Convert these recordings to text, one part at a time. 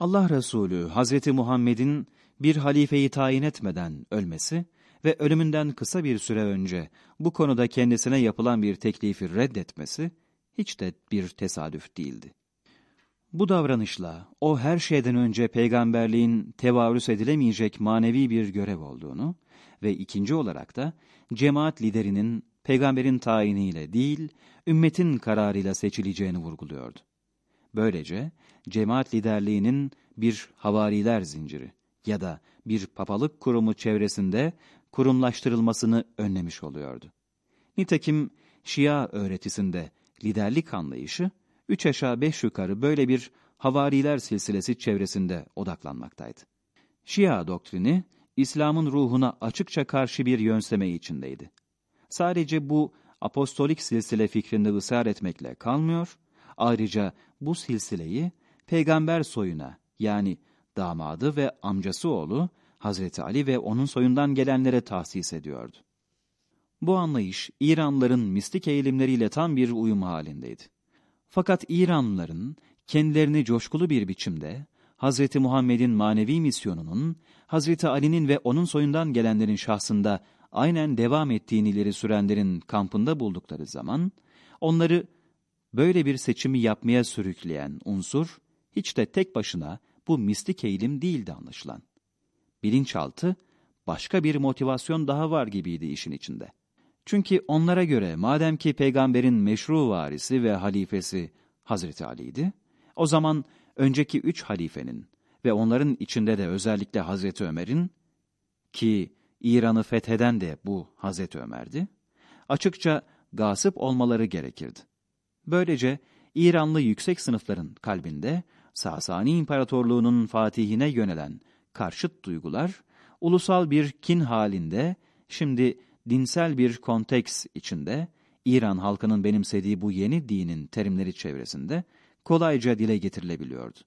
Allah Resulü Hazreti Muhammed'in bir halifeyi tayin etmeden ölmesi ve ölümünden kısa bir süre önce bu konuda kendisine yapılan bir teklifi reddetmesi hiç de bir tesadüf değildi. Bu davranışla o her şeyden önce peygamberliğin tevarüs edilemeyecek manevi bir görev olduğunu ve ikinci olarak da cemaat liderinin peygamberin tayiniyle değil, ümmetin kararıyla seçileceğini vurguluyordu. Böylece cemaat liderliğinin bir havariler zinciri ya da bir papalık kurumu çevresinde kurumlaştırılmasını önlemiş oluyordu. Nitekim Şia öğretisinde liderlik anlayışı, üç aşağı beş yukarı böyle bir havariler silsilesi çevresinde odaklanmaktaydı. Şia doktrini, İslam'ın ruhuna açıkça karşı bir yönseme içindeydi. Sadece bu apostolik silsile fikrinde ısrar etmekle kalmıyor, ayrıca bu silsileyi peygamber soyuna yani damadı ve amcası oğlu Hazreti Ali ve onun soyundan gelenlere tahsis ediyordu. Bu anlayış İranlıların mistik eğilimleriyle tam bir uyum halindeydi. Fakat İranlıların kendilerini coşkulu bir biçimde Hazreti Muhammed'in manevi misyonunun Hazreti Ali'nin ve onun soyundan gelenlerin şahsında aynen devam ettiğini ileri sürenlerin kampında buldukları zaman onları böyle bir seçimi yapmaya sürükleyen unsur hiç de tek başına bu mistik eğilim değildi anlaşılan. Bilinçaltı başka bir motivasyon daha var gibiydi işin içinde. Çünkü onlara göre madem ki peygamberin meşru varisi ve halifesi Hazreti Ali'ydi, o zaman önceki üç halifenin ve onların içinde de özellikle Hazreti Ömer'in ki İran'ı fetheden de bu Hazreti Ömer'di, açıkça gasip olmaları gerekirdi. Böylece İranlı yüksek sınıfların kalbinde Sasani İmparatorluğu'nun fatihine yönelen karşıt duygular, ulusal bir kin halinde, şimdi dinsel bir konteks içinde, İran halkının benimsediği bu yeni dinin terimleri çevresinde kolayca dile getirilebiliyordu.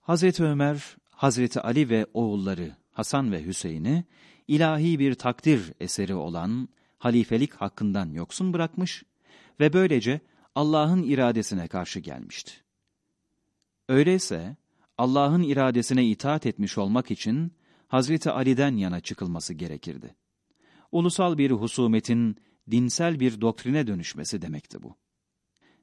Hazreti Ömer, Hazreti Ali ve oğulları Hasan ve Hüseyin'i ilahi bir takdir eseri olan halifelik hakkından yoksun bırakmış ve böylece Allah'ın iradesine karşı gelmişti. Öyleyse Allah'ın iradesine itaat etmiş olmak için Hazreti Ali'den yana çıkılması gerekirdi. Ulusal bir husumetin dinsel bir doktrine dönüşmesi demekti bu.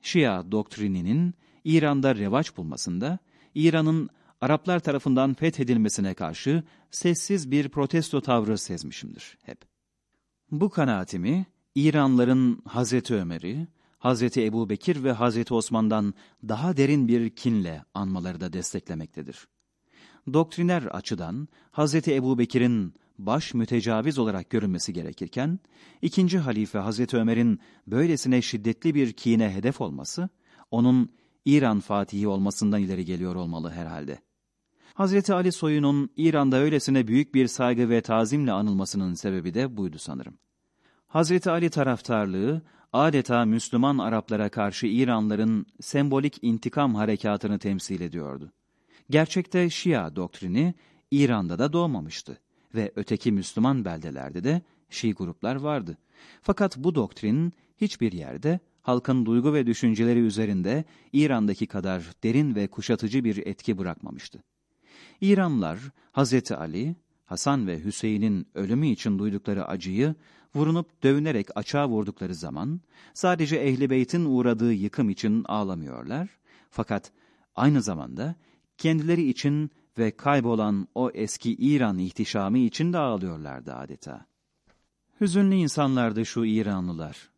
Şia doktrininin İran'da revaç bulmasında, İran'ın Araplar tarafından fethedilmesine karşı sessiz bir protesto tavrı sezmişimdir hep. Bu kanaatimi İranların Hazreti Ömer'i, Hazreti Ebu Bekir ve Hazreti Osman'dan daha derin bir kinle anmaları da desteklemektedir. Doktriner açıdan Hazreti Ebu Bekir'in baş mütecaviz olarak görünmesi gerekirken, ikinci halife Hazreti Ömer'in böylesine şiddetli bir kine hedef olması, onun İran Fatihi olmasından ileri geliyor olmalı herhalde. Hazreti Ali soyunun İran'da öylesine büyük bir saygı ve tazimle anılmasının sebebi de buydu sanırım. Hazreti Ali taraftarlığı adeta Müslüman Araplara karşı İranların sembolik intikam harekatını temsil ediyordu. Gerçekte Şia doktrini İran'da da doğmamıştı ve öteki Müslüman beldelerde de Şii gruplar vardı. Fakat bu doktrin hiçbir yerde halkın duygu ve düşünceleri üzerinde İran'daki kadar derin ve kuşatıcı bir etki bırakmamıştı. İranlılar Hazreti Ali, Hasan ve Hüseyin'in ölümü için duydukları acıyı vurunup dövünerek açığa vurdukları zaman sadece Ehli Beyt'in uğradığı yıkım için ağlamıyorlar. Fakat aynı zamanda kendileri için ve kaybolan o eski İran ihtişamı için de ağlıyorlardı adeta. Hüzünlü insanlardı şu İranlılar.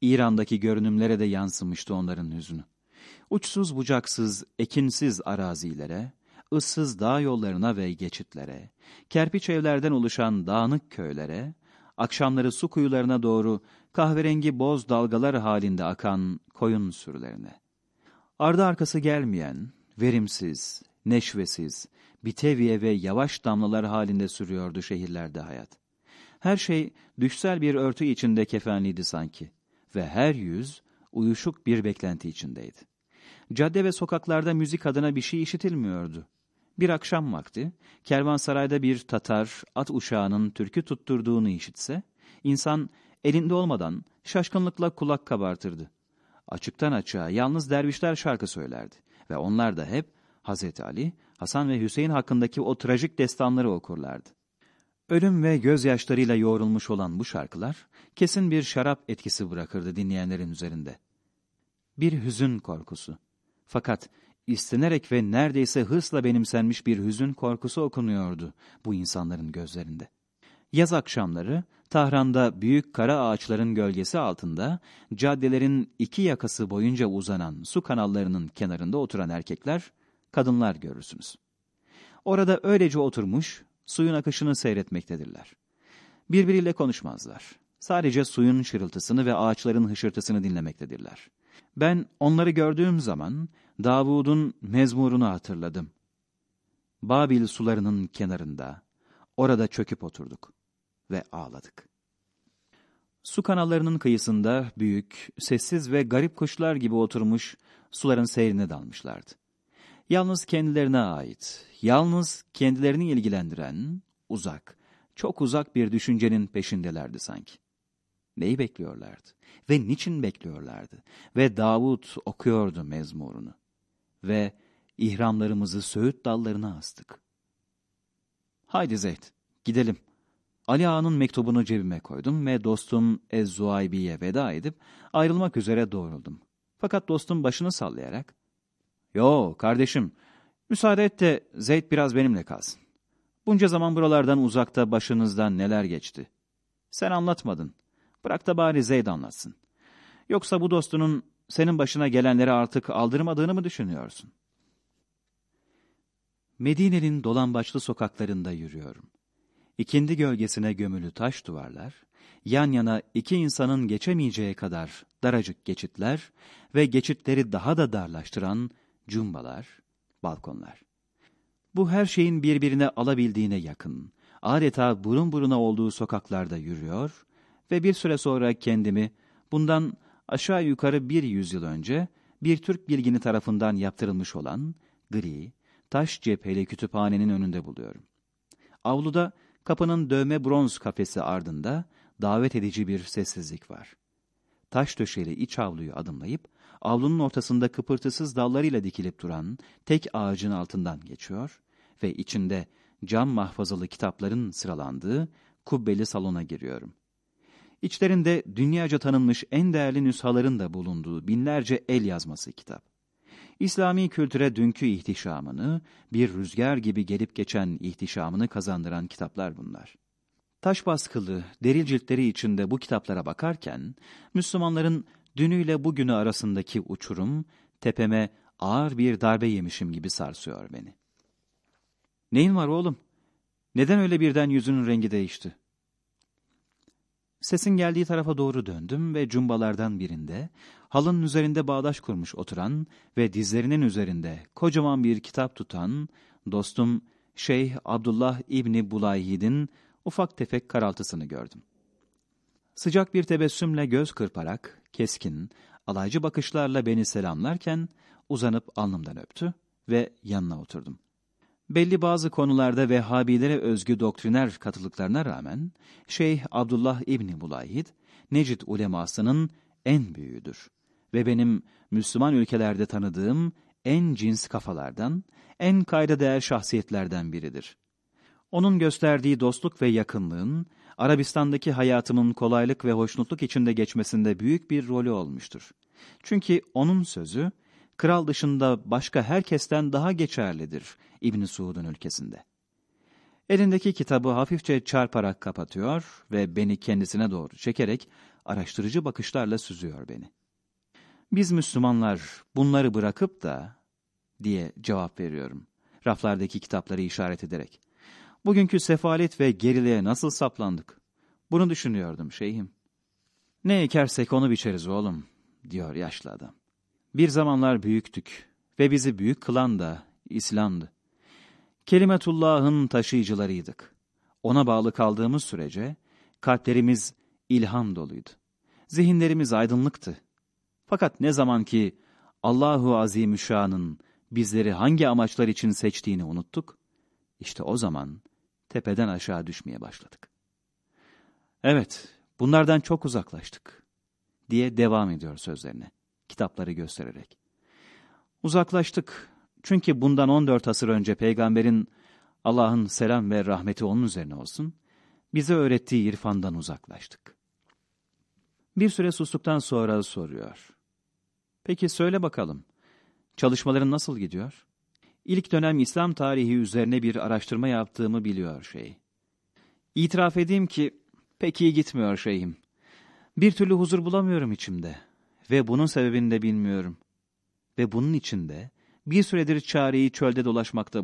İran'daki görünümlere de yansımıştı onların hüznü. Uçsuz bucaksız, ekinsiz arazilere, ıssız dağ yollarına ve geçitlere, kerpiç evlerden oluşan dağınık köylere, akşamları su kuyularına doğru kahverengi boz dalgalar halinde akan koyun sürülerine. Ardı arkası gelmeyen, verimsiz, neşvesiz, biteviye ve yavaş damlalar halinde sürüyordu şehirlerde hayat. Her şey düşsel bir örtü içinde kefenliydi sanki ve her yüz uyuşuk bir beklenti içindeydi. Cadde ve sokaklarda müzik adına bir şey işitilmiyordu. Bir akşam vakti, kervansarayda bir Tatar at uşağının türkü tutturduğunu işitse, insan elinde olmadan şaşkınlıkla kulak kabartırdı. Açıktan açığa yalnız dervişler şarkı söylerdi ve onlar da hep Hazreti Ali, Hasan ve Hüseyin hakkındaki o trajik destanları okurlardı. Ölüm ve gözyaşlarıyla yoğrulmuş olan bu şarkılar, kesin bir şarap etkisi bırakırdı dinleyenlerin üzerinde. Bir hüzün korkusu. Fakat istenerek ve neredeyse hırsla benimsenmiş bir hüzün korkusu okunuyordu bu insanların gözlerinde. Yaz akşamları Tahran'da büyük kara ağaçların gölgesi altında caddelerin iki yakası boyunca uzanan su kanallarının kenarında oturan erkekler, kadınlar görürsünüz. Orada öylece oturmuş suyun akışını seyretmektedirler. Birbiriyle konuşmazlar. Sadece suyun şırıltısını ve ağaçların hışırtısını dinlemektedirler. Ben onları gördüğüm zaman Davud'un mezmurunu hatırladım. Babil sularının kenarında, orada çöküp oturduk ve ağladık. Su kanallarının kıyısında büyük, sessiz ve garip kuşlar gibi oturmuş suların seyrine dalmışlardı. Yalnız kendilerine ait, yalnız kendilerini ilgilendiren, uzak, çok uzak bir düşüncenin peşindelerdi sanki. Neyi bekliyorlardı? Ve niçin bekliyorlardı? Ve Davut okuyordu mezmurunu. Ve ihramlarımızı söğüt dallarına astık. Haydi Zeyd, gidelim. Ali Ağa'nın mektubunu cebime koydum ve dostum Ez-Zuaybi'ye veda edip ayrılmak üzere doğruldum. Fakat dostum başını sallayarak, ''Yo kardeşim, müsaade et de Zeyd biraz benimle kalsın. Bunca zaman buralardan uzakta başınızdan neler geçti? Sen anlatmadın. Bırak da bari Zeyd anlatsın. Yoksa bu dostunun senin başına gelenleri artık aldırmadığını mı düşünüyorsun? Medine'nin dolambaçlı sokaklarında yürüyorum. İkindi gölgesine gömülü taş duvarlar, yan yana iki insanın geçemeyeceği kadar daracık geçitler ve geçitleri daha da darlaştıran cumbalar, balkonlar. Bu her şeyin birbirine alabildiğine yakın, adeta burun buruna olduğu sokaklarda yürüyor ve bir süre sonra kendimi bundan aşağı yukarı bir yüzyıl önce bir Türk bilgini tarafından yaptırılmış olan gri, taş cepheli kütüphanenin önünde buluyorum. Avluda kapının dövme bronz kafesi ardında davet edici bir sessizlik var. Taş döşeli iç avluyu adımlayıp, avlunun ortasında kıpırtısız dallarıyla dikilip duran tek ağacın altından geçiyor ve içinde cam mahfazalı kitapların sıralandığı kubbeli salona giriyorum. İçlerinde dünyaca tanınmış en değerli nüshaların da bulunduğu binlerce el yazması kitap. İslami kültüre dünkü ihtişamını, bir rüzgar gibi gelip geçen ihtişamını kazandıran kitaplar bunlar. Taş baskılı, deril ciltleri içinde bu kitaplara bakarken, Müslümanların dünüyle bugünü arasındaki uçurum, tepeme ağır bir darbe yemişim gibi sarsıyor beni. Neyin var oğlum? Neden öyle birden yüzünün rengi değişti? Sesin geldiği tarafa doğru döndüm ve cumbalardan birinde, halının üzerinde bağdaş kurmuş oturan ve dizlerinin üzerinde kocaman bir kitap tutan dostum Şeyh Abdullah İbni Bulayhid'in ufak tefek karaltısını gördüm. Sıcak bir tebessümle göz kırparak, keskin, alaycı bakışlarla beni selamlarken uzanıp alnımdan öptü ve yanına oturdum. Belli bazı konularda Vehhabilere özgü doktriner katılıklarına rağmen Şeyh Abdullah İbni Bulayhid, Necid ulemasının en büyüğüdür ve benim Müslüman ülkelerde tanıdığım en cins kafalardan, en kayda değer şahsiyetlerden biridir. Onun gösterdiği dostluk ve yakınlığın, Arabistan'daki hayatımın kolaylık ve hoşnutluk içinde geçmesinde büyük bir rolü olmuştur. Çünkü onun sözü, kral dışında başka herkesten daha geçerlidir İbn Suud'un ülkesinde. Elindeki kitabı hafifçe çarparak kapatıyor ve beni kendisine doğru çekerek araştırıcı bakışlarla süzüyor beni. Biz Müslümanlar bunları bırakıp da diye cevap veriyorum. Raflardaki kitapları işaret ederek. Bugünkü sefalet ve geriliğe nasıl saplandık? Bunu düşünüyordum şeyhim. Ne ekersek onu biçeriz oğlum, diyor yaşlı adam. Bir zamanlar büyüktük ve bizi büyük kılan da İslam'dı. Kelimetullah'ın taşıyıcılarıydık. Ona bağlı kaldığımız sürece kalplerimiz ilham doluydu. Zihinlerimiz aydınlıktı. Fakat ne zaman ki Allahu Azimüşşan'ın bizleri hangi amaçlar için seçtiğini unuttuk, işte o zaman tepeden aşağı düşmeye başladık. Evet, bunlardan çok uzaklaştık diye devam ediyor sözlerine, kitapları göstererek. Uzaklaştık Çünkü bundan 14 asır önce peygamberin Allah'ın selam ve rahmeti onun üzerine olsun, bize öğrettiği irfandan uzaklaştık. Bir süre sustuktan sonra soruyor. Peki söyle bakalım, çalışmaların nasıl gidiyor? İlk dönem İslam tarihi üzerine bir araştırma yaptığımı biliyor şey. İtiraf edeyim ki pek iyi gitmiyor şeyim. Bir türlü huzur bulamıyorum içimde ve bunun sebebini de bilmiyorum. Ve bunun içinde bir süredir çareyi çölde dolaşmakta